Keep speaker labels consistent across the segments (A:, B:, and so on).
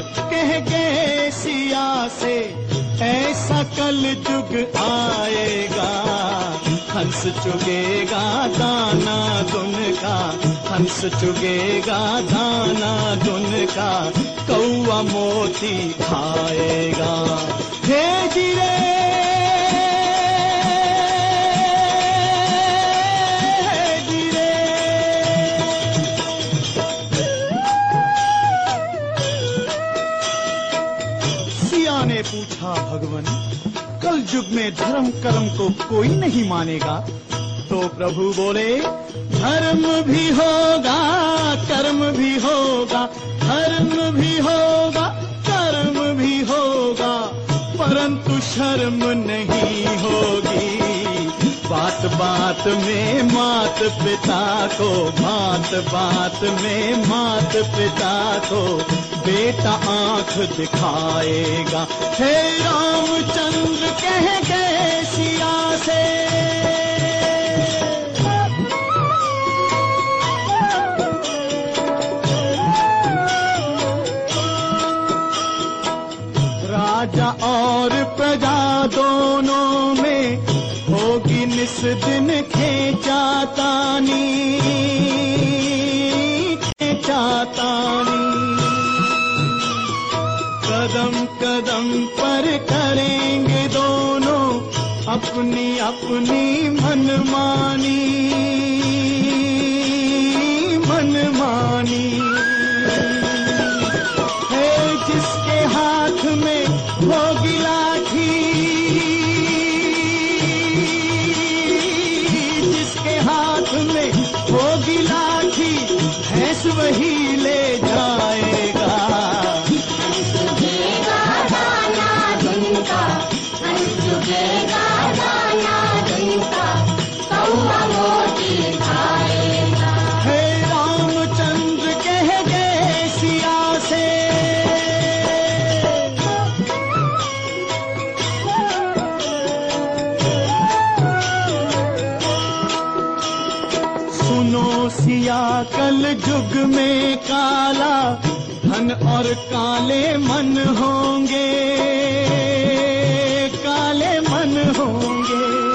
A: कह गए सिया से, ऐसा कल जुग आएगा। हंस चुगेगा दाना दुन का हंस चुगेगा दाना दुन का कौआ मोती खाएगा। हे जिरे युग में धर्म कर्म को कोई नहीं मानेगा। तो प्रभु बोले, धर्म भी होगा, कर्म भी होगा, धर्म भी होगा, कर्म भी होगा, परंतु शर्म नहीं होगी। बात बात में मात पिता को, बात बात में मात पिता को बेटा आँख दिखाएगा। हे रामचंद्र, कह गए सिया से। राजा और प्रजा दोनों में होगी निस दिन खेचातानी मनमानी सिया कल जुग में काला, धन और काले मन होंगे। काले मन होंगे।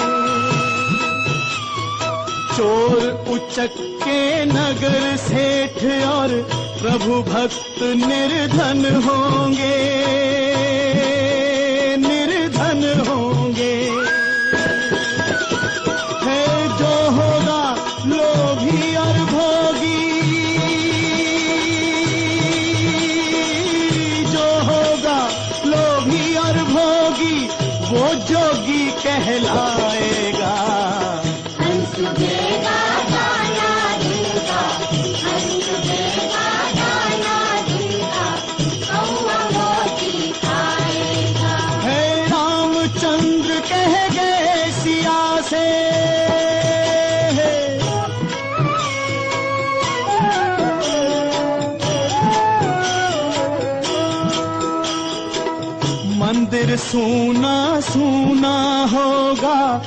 A: चोर उचक के नगर सेठ और प्रभु भक्त निर्धन होंगे। मंदिर सूना सूना होगा,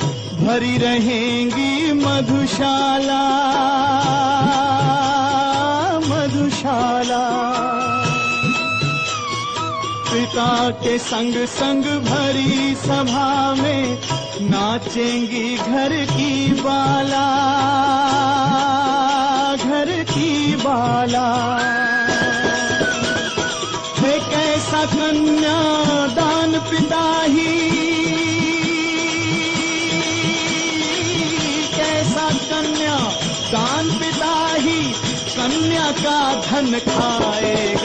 A: भरी रहेंगी मधुशाला। मधुशाला। पिता के संग संग भरी सभा में नाचेंगी घर की बाला, घर की बाला। है कैसा कन्या दान पिता ही। कैसा कन्या दान पिता ही कन्या का धन खाएगा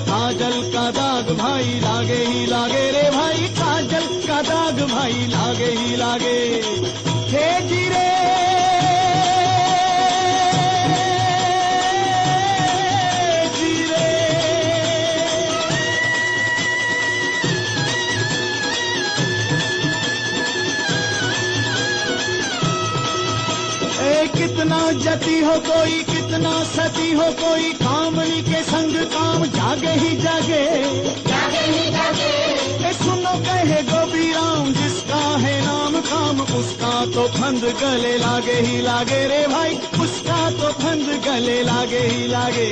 A: काजल का दाग भाई, लागे ही लागे रे भाई। काजल का दाग भाई, लागे ही लागे। हे जीरे कितना जती हो कोई, कितना सती हो कोई। कामनी के संग काम जागे ही जागे।
B: जागे ही जागे।
A: ए सुनो कहे गोपी राम जिसका है नाम काम उसका तो फंद गले लागे ही लागे रे भाई। उसका तो फंद गले लागे ही लागे।